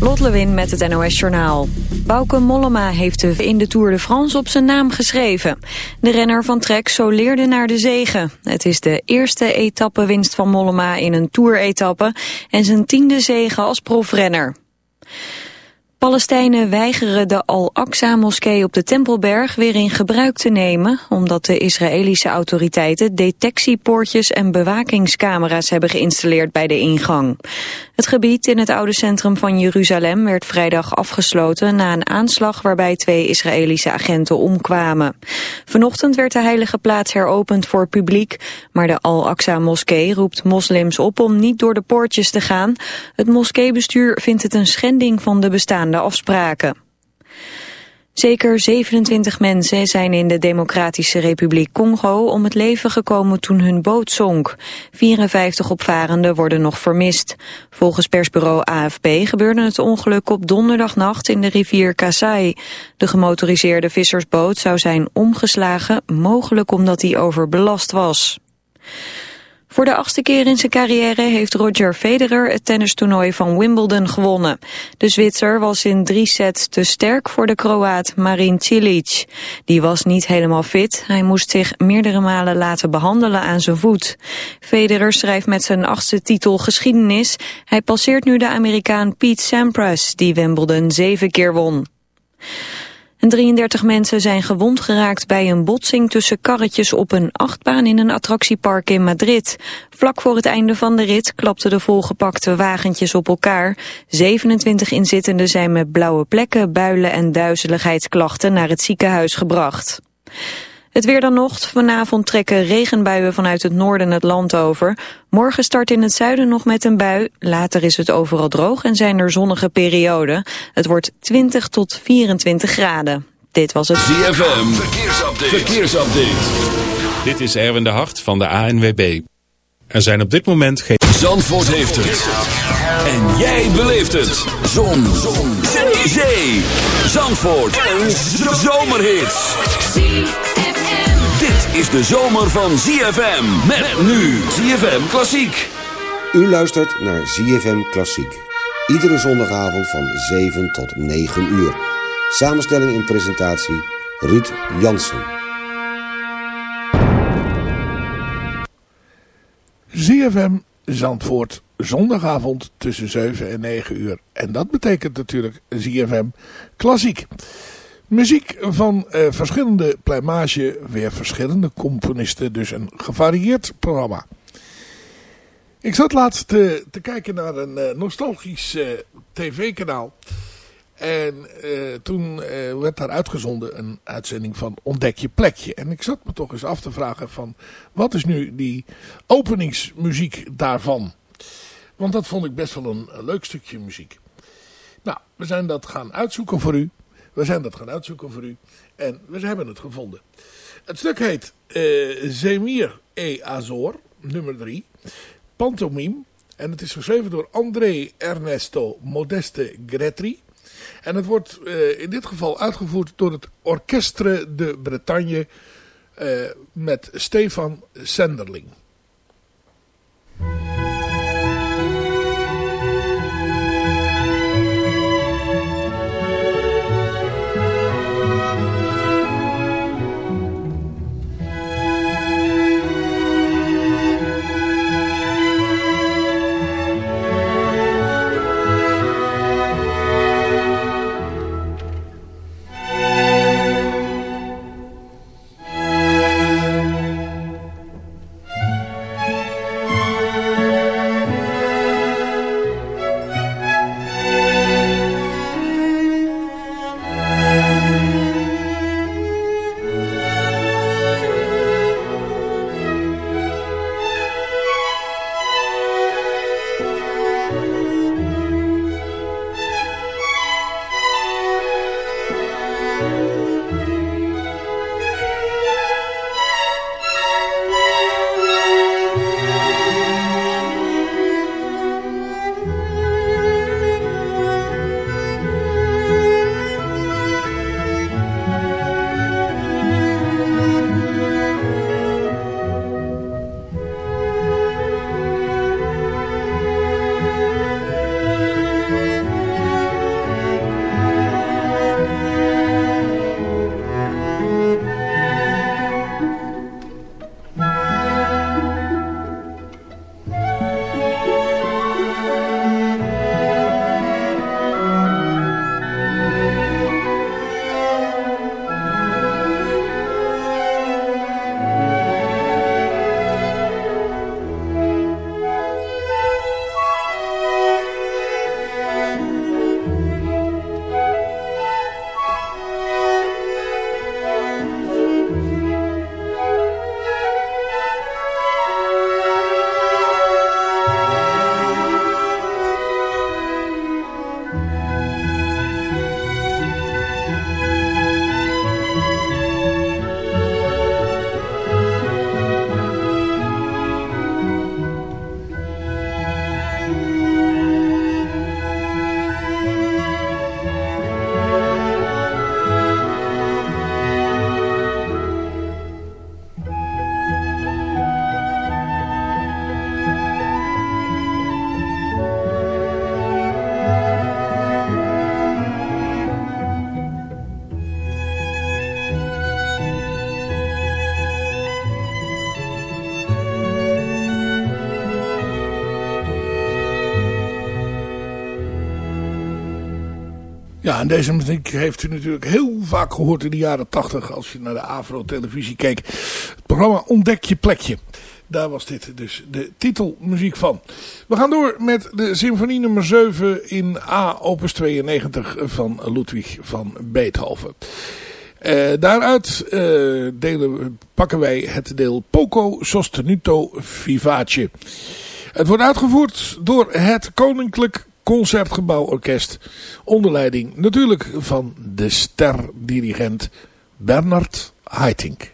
Lot Lewin met het NOS Journaal. Bauke Mollema heeft de in de Tour de France op zijn naam geschreven. De renner van Trek soleerde naar de zegen. Het is de eerste etappewinst van Mollema in een Tour-etappe... en zijn tiende zegen als profrenner. Palestijnen weigeren de Al-Aqsa-moskee op de Tempelberg weer in gebruik te nemen, omdat de Israëlische autoriteiten detectiepoortjes en bewakingscamera's hebben geïnstalleerd bij de ingang. Het gebied in het oude centrum van Jeruzalem werd vrijdag afgesloten na een aanslag waarbij twee Israëlische agenten omkwamen. Vanochtend werd de heilige plaats heropend voor publiek, maar de Al-Aqsa-moskee roept moslims op om niet door de poortjes te gaan. Het moskeebestuur vindt het een schending van de bestaande afspraken. Zeker 27 mensen zijn in de Democratische Republiek Congo om het leven gekomen toen hun boot zonk. 54 opvarenden worden nog vermist. Volgens persbureau AFP gebeurde het ongeluk op donderdagnacht in de rivier Kasai. De gemotoriseerde vissersboot zou zijn omgeslagen, mogelijk omdat hij overbelast was. Voor de achtste keer in zijn carrière heeft Roger Federer het tennistoernooi van Wimbledon gewonnen. De Zwitser was in drie sets te sterk voor de Kroaat Marin Cilic. Die was niet helemaal fit. Hij moest zich meerdere malen laten behandelen aan zijn voet. Federer schrijft met zijn achtste titel geschiedenis. Hij passeert nu de Amerikaan Pete Sampras, die Wimbledon zeven keer won. En 33 mensen zijn gewond geraakt bij een botsing tussen karretjes op een achtbaan in een attractiepark in Madrid. Vlak voor het einde van de rit klapten de volgepakte wagentjes op elkaar. 27 inzittenden zijn met blauwe plekken, builen en duizeligheidsklachten naar het ziekenhuis gebracht. Het weer dan nog. Vanavond trekken regenbuien vanuit het noorden het land over. Morgen start in het zuiden nog met een bui. Later is het overal droog en zijn er zonnige perioden. Het wordt 20 tot 24 graden. Dit was het ZFM. Verkeersupdate. Verkeersupdate. Dit is Erwin de Hart van de ANWB. Er zijn op dit moment geen... Zandvoort heeft het. En jij beleeft het. Zon. Zon. Zee. Zandvoort. Een zomerhit is de zomer van ZFM. Met nu ZFM Klassiek. U luistert naar ZFM Klassiek. Iedere zondagavond van 7 tot 9 uur. Samenstelling en presentatie Ruud Jansen. ZFM Zandvoort, zondagavond tussen 7 en 9 uur. En dat betekent natuurlijk ZFM Klassiek. Muziek van uh, verschillende plumage, weer verschillende componisten. Dus een gevarieerd programma. Ik zat laatst te, kijken naar een uh, nostalgisch uh, tv-kanaal. En toen werd daar uitgezonden een uitzending van Ontdek je plekje. En ik zat me toch eens af te vragen van... wat is nu die openingsmuziek daarvan? Want dat vond ik best wel een leuk stukje muziek. Nou, we zijn dat gaan uitzoeken voor u. We zijn dat gaan uitzoeken voor u. En we hebben het gevonden. Het stuk heet uh, Zemir e Azor, nummer 3. Pantomime. En het is geschreven door André Ernesto Modeste Gretri. En het wordt uh, in dit geval uitgevoerd door het Orchestre de Bretagne uh, met Stefan Senderling. Deze muziek heeft u natuurlijk heel vaak gehoord in de jaren 80 als je naar de Afro-televisie keek. Het programma Ontdek je plekje. Daar was dit dus de titelmuziek van. We gaan door met de symfonie nummer 7 in A opus 92 van Ludwig van Beethoven. Uh, daaruit uh, delen, pakken wij het deel Poco Sostenuto Vivace. Het wordt uitgevoerd door het Koninklijk Concertgebouworkest. Onder leiding natuurlijk van de sterdirigent Bernard Haitink.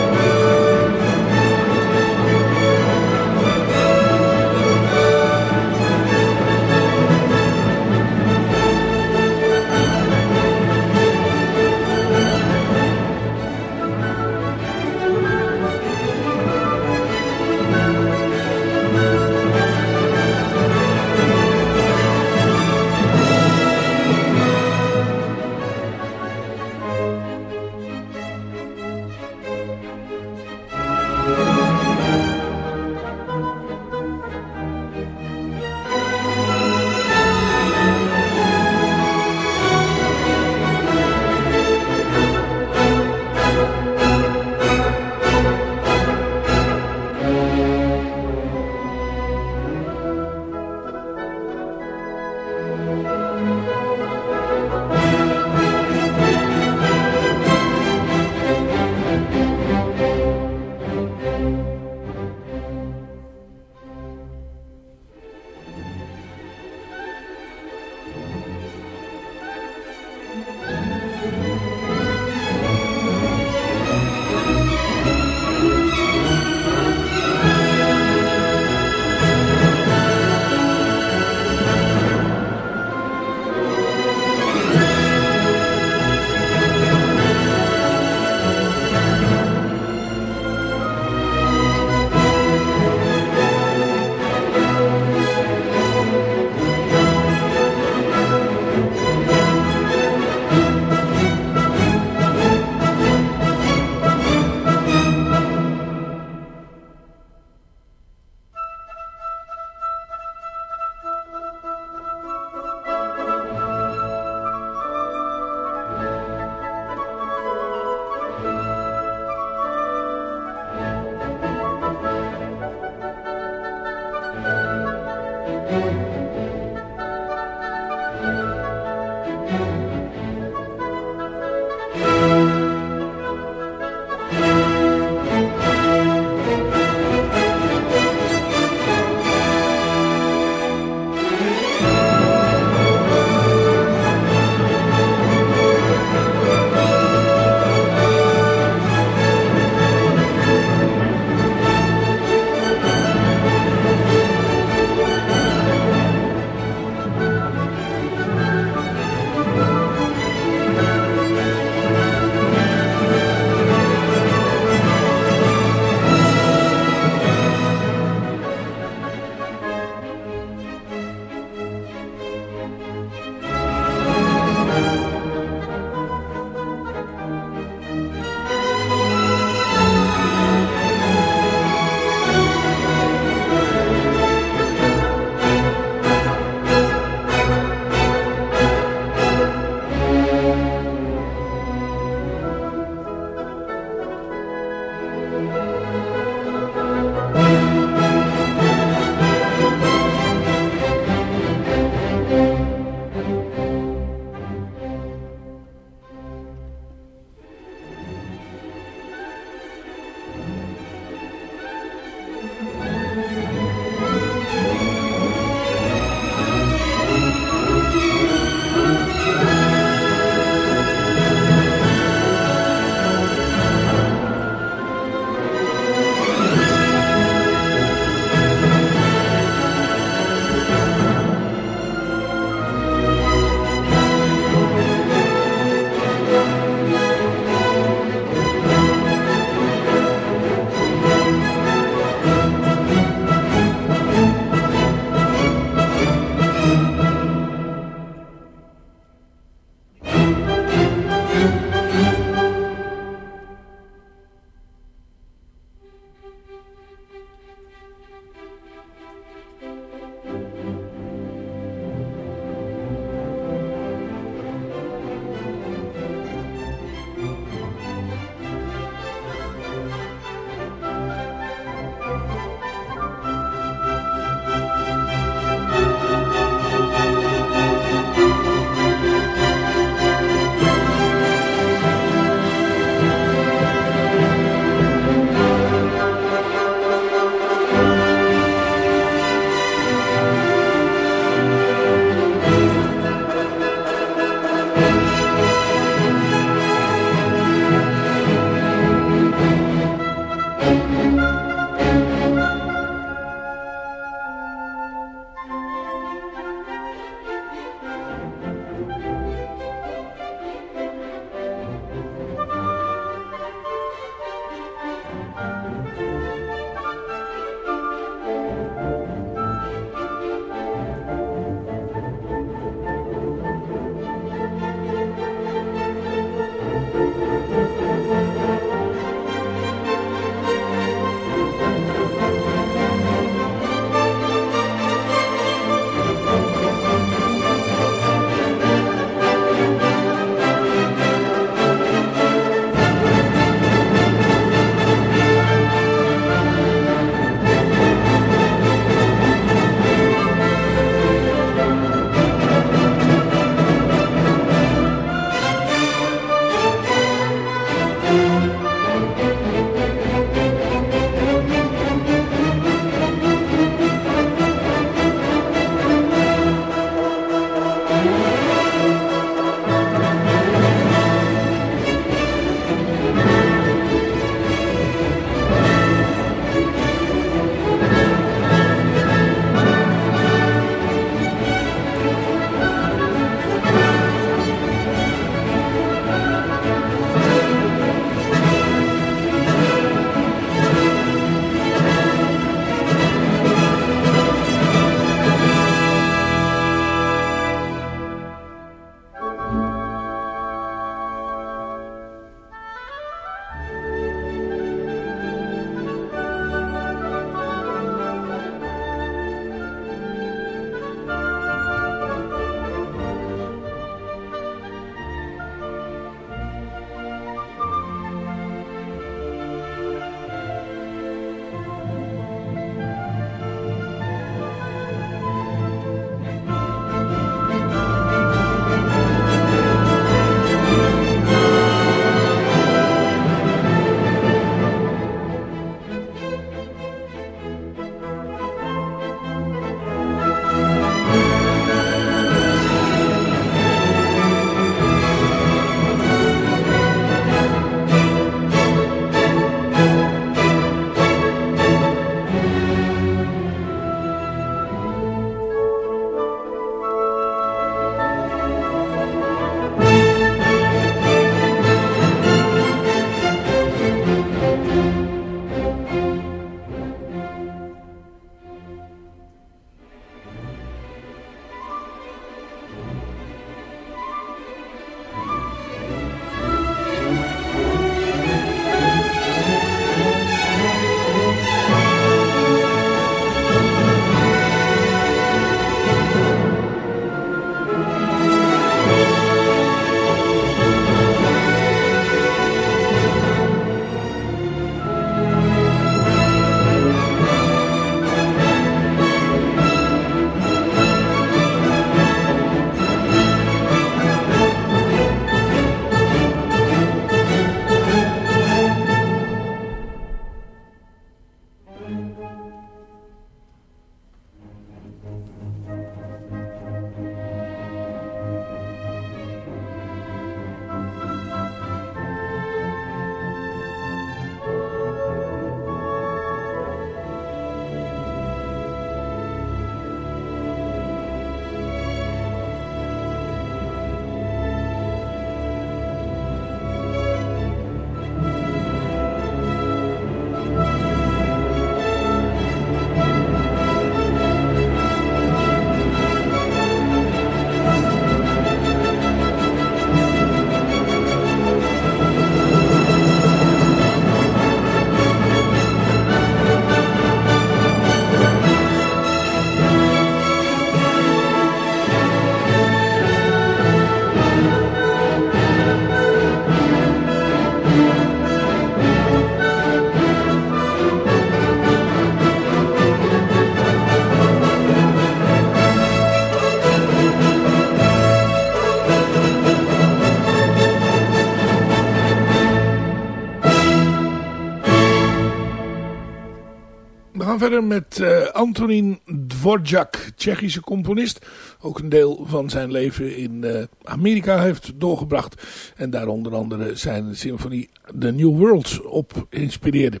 Verder met uh, Antonin Dvorak, Tsjechische componist. Ook een deel van zijn leven in uh, Amerika heeft doorgebracht. En daar onder andere zijn symfonie The New World op inspireerde.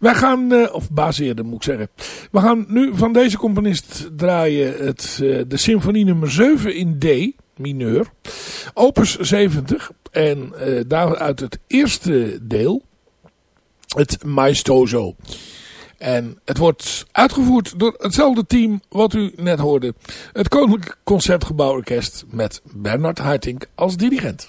Wij gaan, uh, of baseerde moet ik zeggen. We gaan nu van deze componist draaien het, de symfonie nummer 7 in D, mineur. Opus 70. En daaruit het eerste deel, het Maestoso. En het wordt uitgevoerd door hetzelfde team wat u net hoorde. Het Koninklijk Concertgebouworkest met Bernard Haitink als dirigent.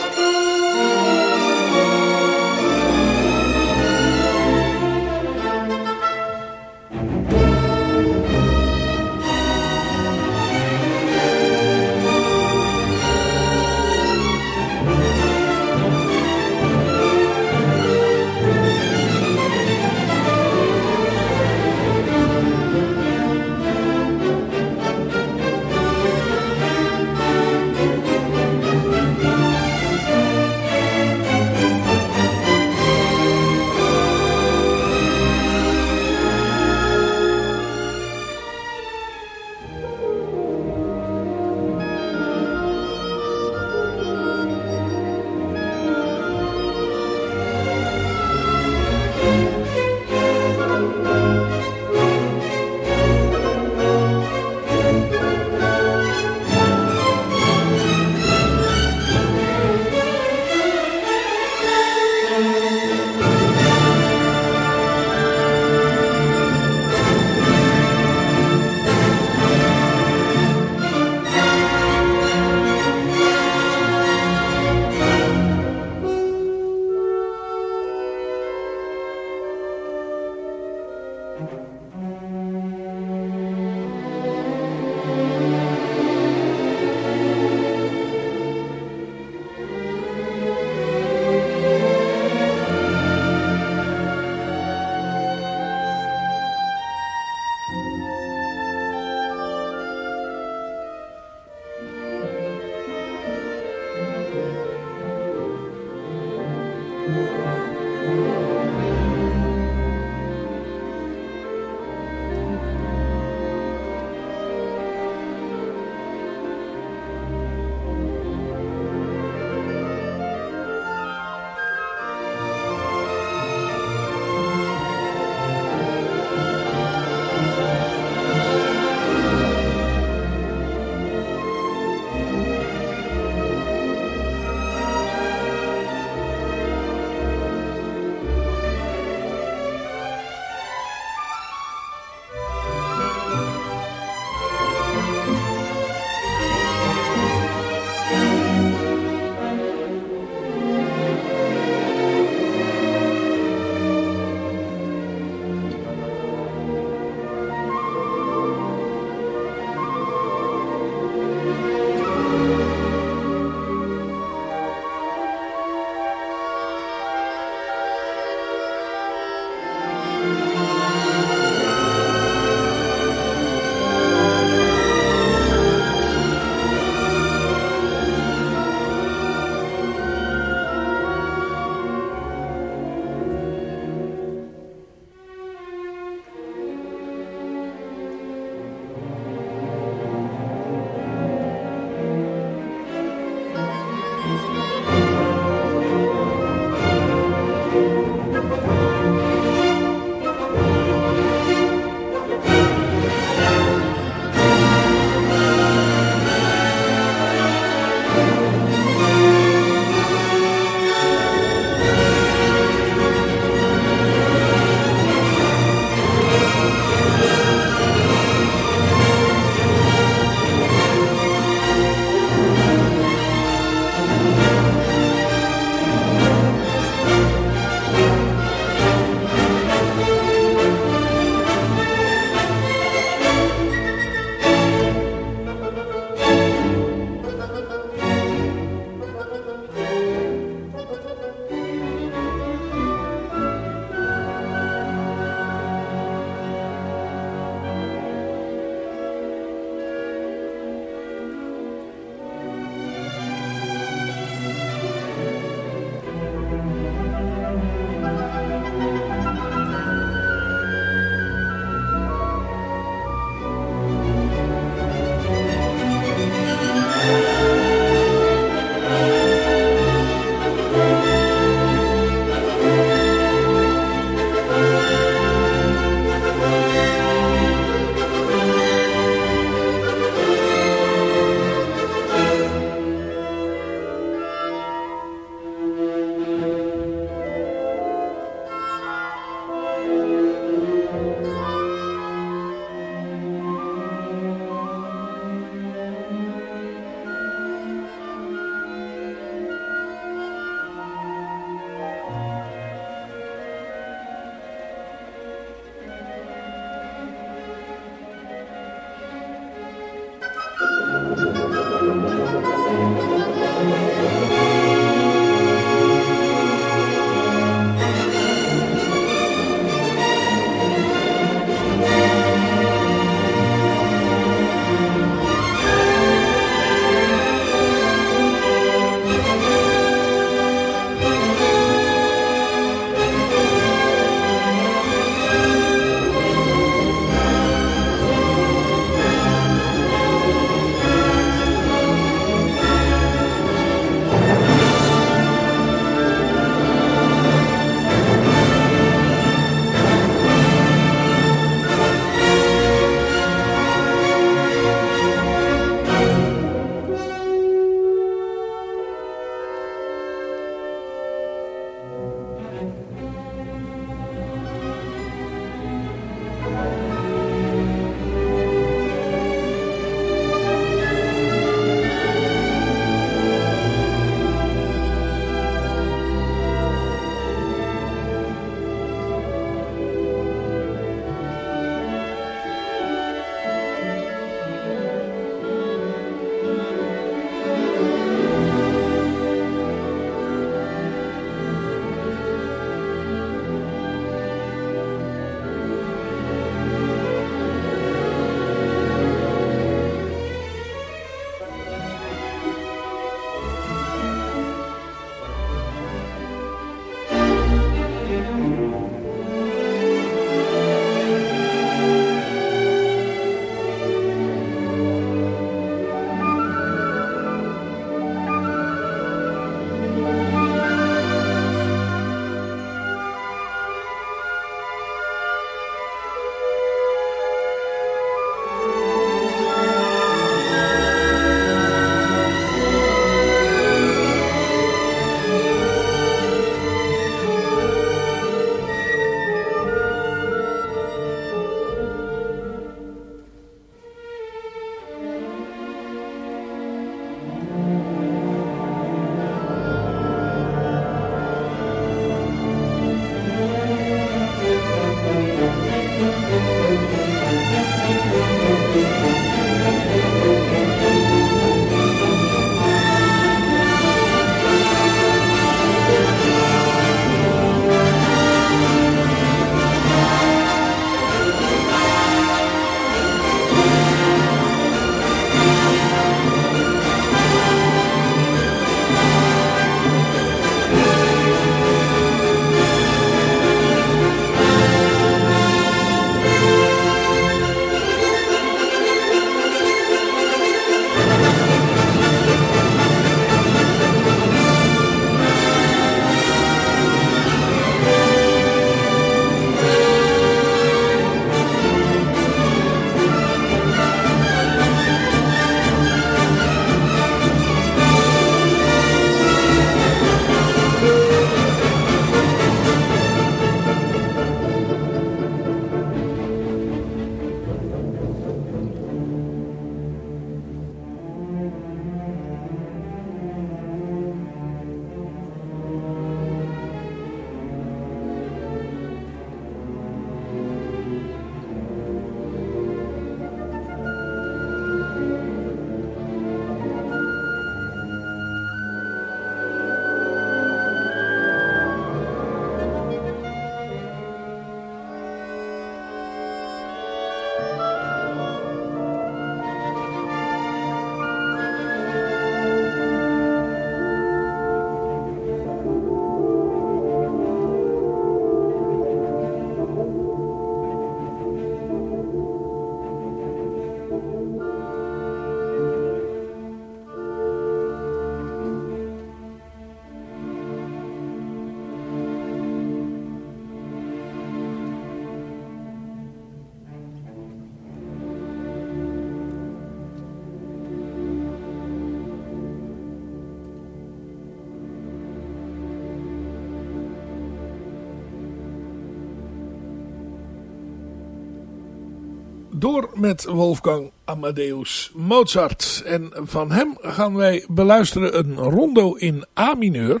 Door met Wolfgang Amadeus Mozart. En van hem gaan wij beluisteren een rondo in A-mineur.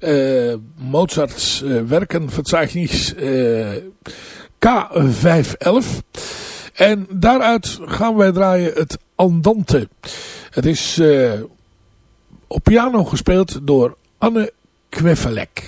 Uh, Mozarts uh, Werkenverzeichnis uh, K511. En daaruit gaan wij draaien het Andante. Het is op piano gespeeld door Anne Kwefelek.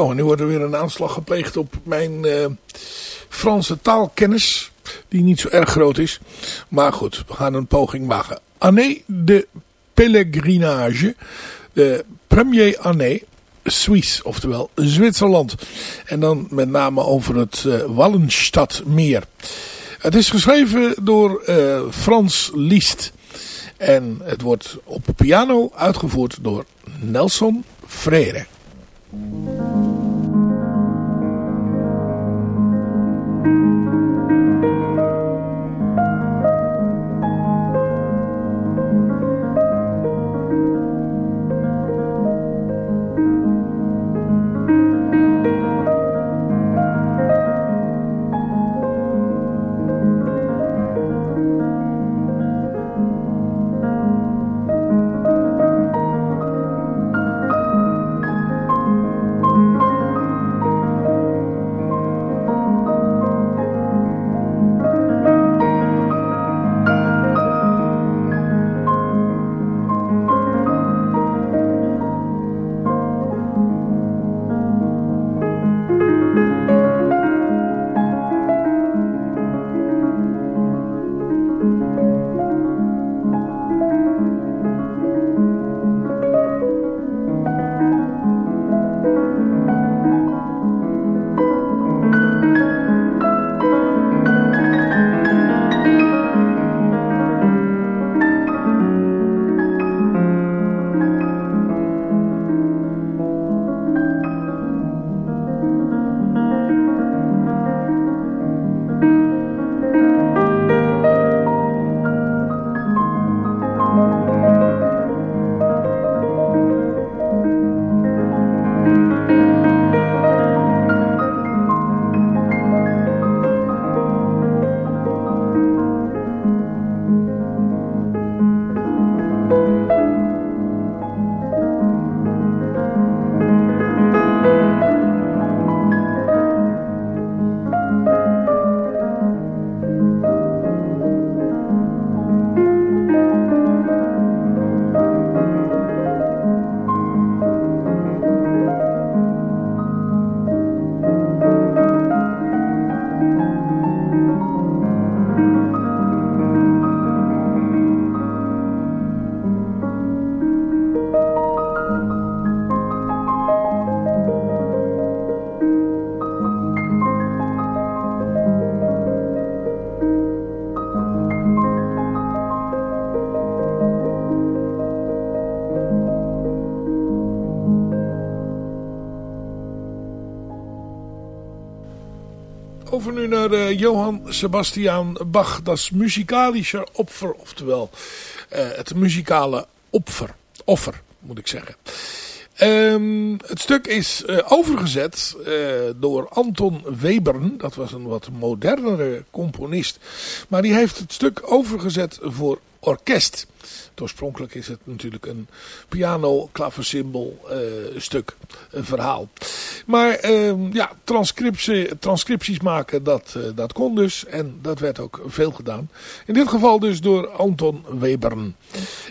Zo, nu wordt er weer een aanslag gepleegd op mijn uh, Franse taalkennis. Die niet zo erg groot is. Maar goed, we gaan een poging maken. Année de pèlerinage. De premier année. Suisse, oftewel Zwitserland. En dan met name over het uh, Wallenstadmeer. Het is geschreven door uh, Frans Liszt. En het wordt op piano uitgevoerd door Nelson Frere. Johann Sebastian Bach. Dat is muzikalische opfer, oftewel uh, het muzikale opfer. Offer, moet ik zeggen. Um, het stuk is uh, overgezet door Anton Webern. Dat was een wat modernere componist. Maar die heeft het stuk overgezet voor orkest. Oorspronkelijk is het natuurlijk een piano, klaversymbol uh, stuk, een verhaal. Maar uh, ja, transcriptie, transcripties maken, dat, uh, dat kon dus. En dat werd ook veel gedaan. In dit geval dus door Anton Webern.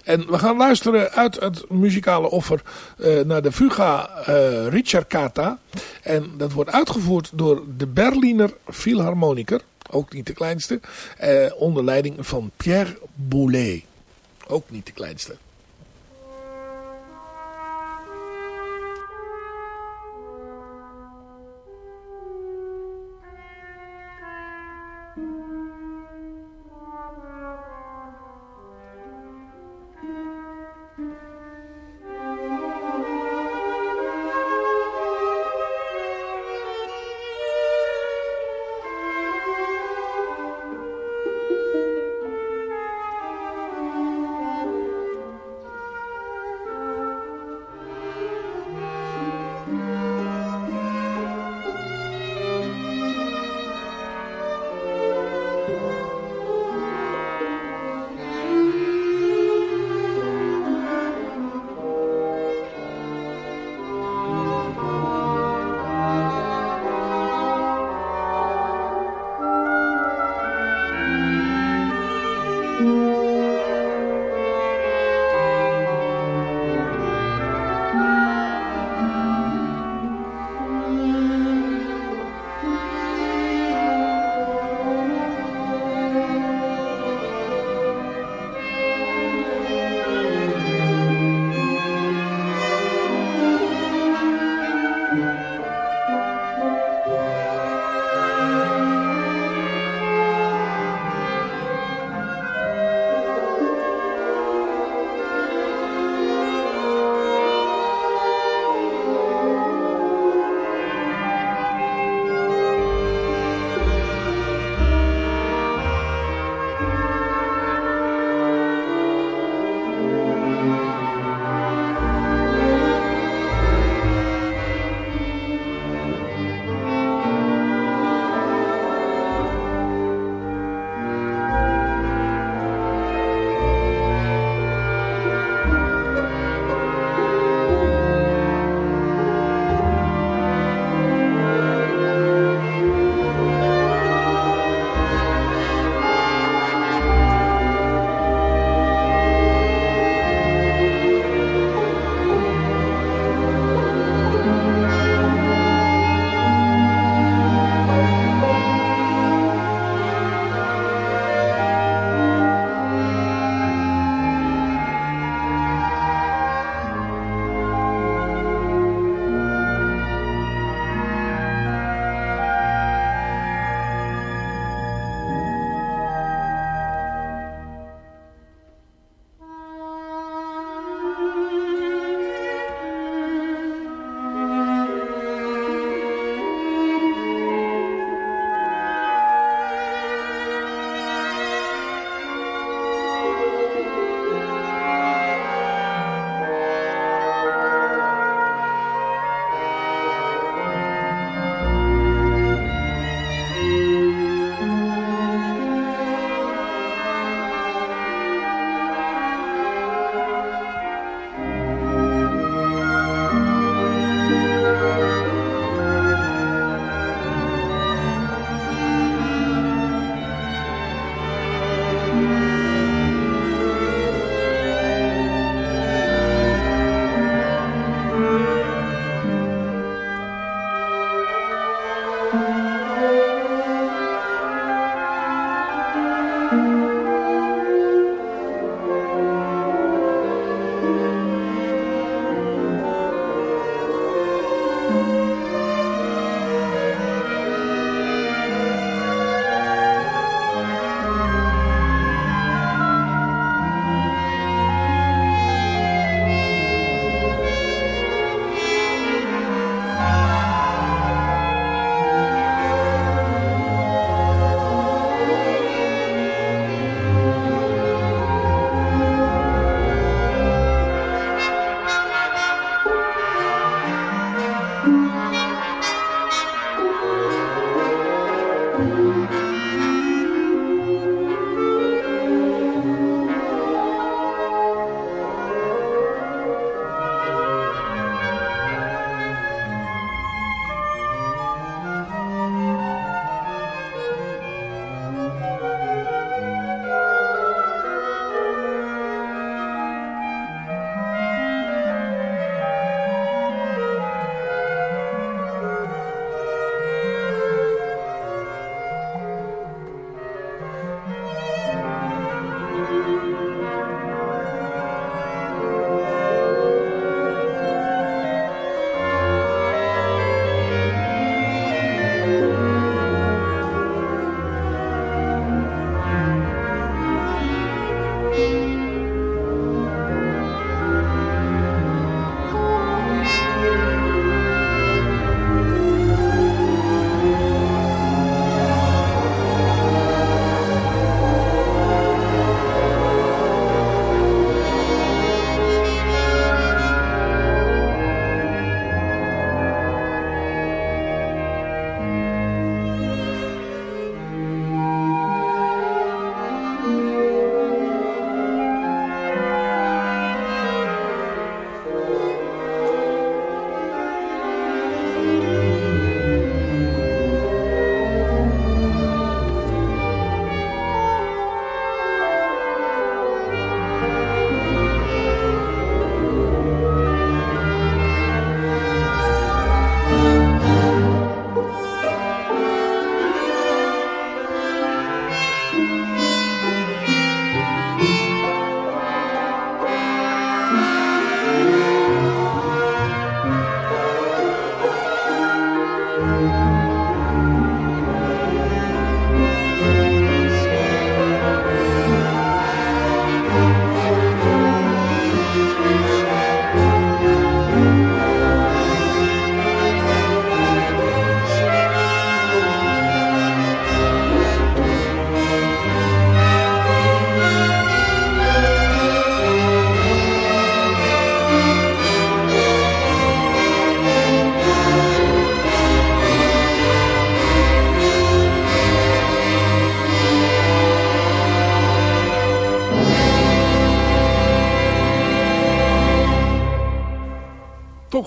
En we gaan luisteren uit het muzikale offer uh, naar de Fuga Ricercata. En dat wordt uitgevoerd door de Berliner Philharmoniker. Ook niet de kleinste. onder leiding van Pierre Boulez. Ook niet de kleinste.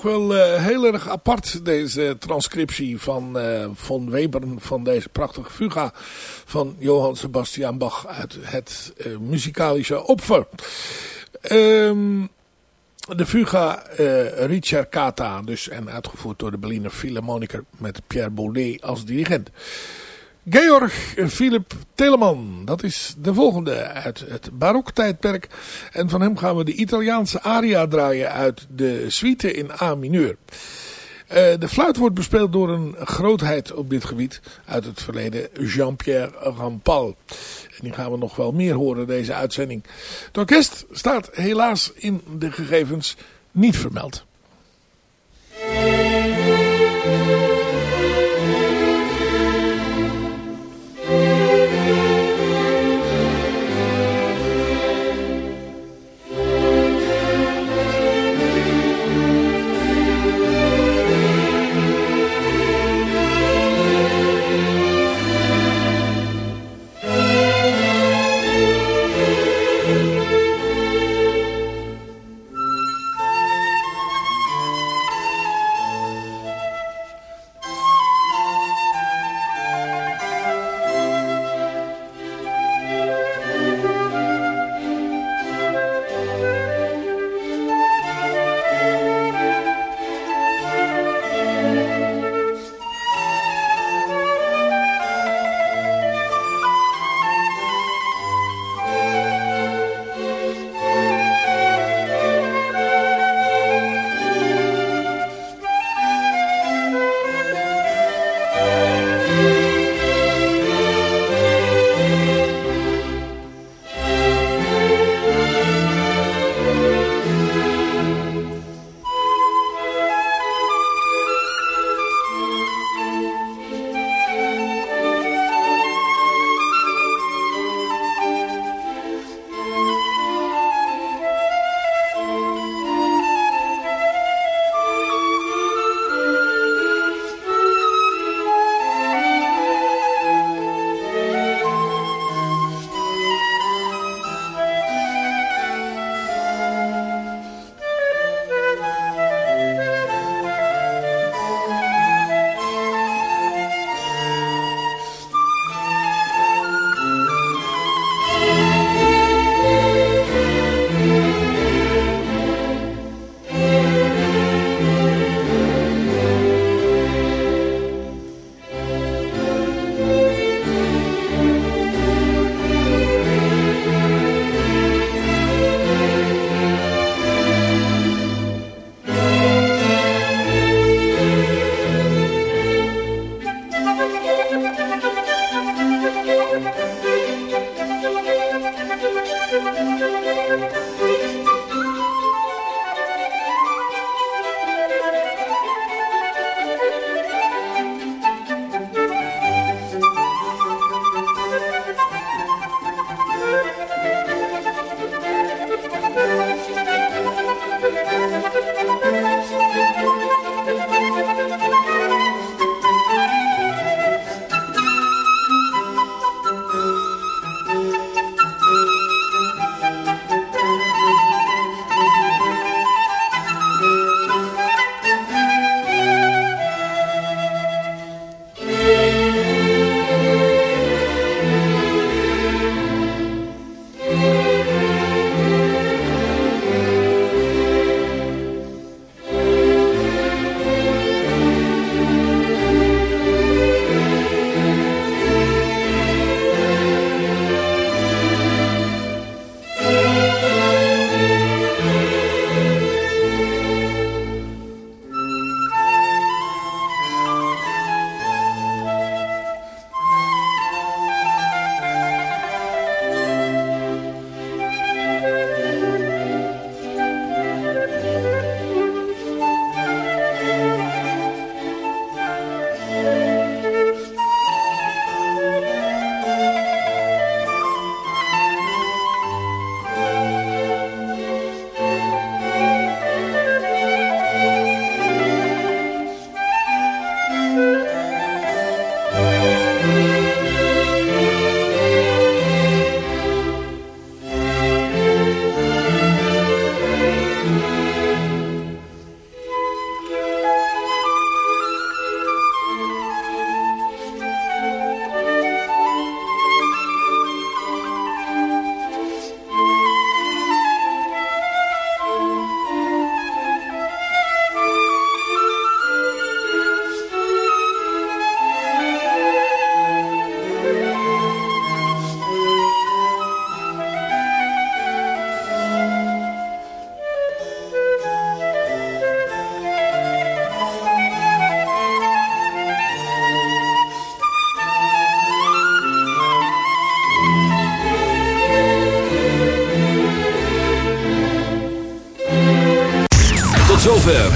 Wel uh, heel erg apart deze transcriptie van uh, von Weber van deze prachtige fuga van Johann Sebastian Bach uit het uh, muzikalische opfer. Um, de fuga Richard Kata dus en uitgevoerd door de Berliner Philharmoniker met Pierre Boulez als dirigent. Georg Philip Telemann, dat is de volgende uit het baroktijdperk. En van hem gaan we de Italiaanse aria draaien uit de suite in A mineur. Uh, de fluit wordt bespeeld door een grootheid op dit gebied uit het verleden, Jean-Pierre Rampal. En die gaan we nog wel meer horen deze uitzending. Het orkest staat helaas in de gegevens niet vermeld.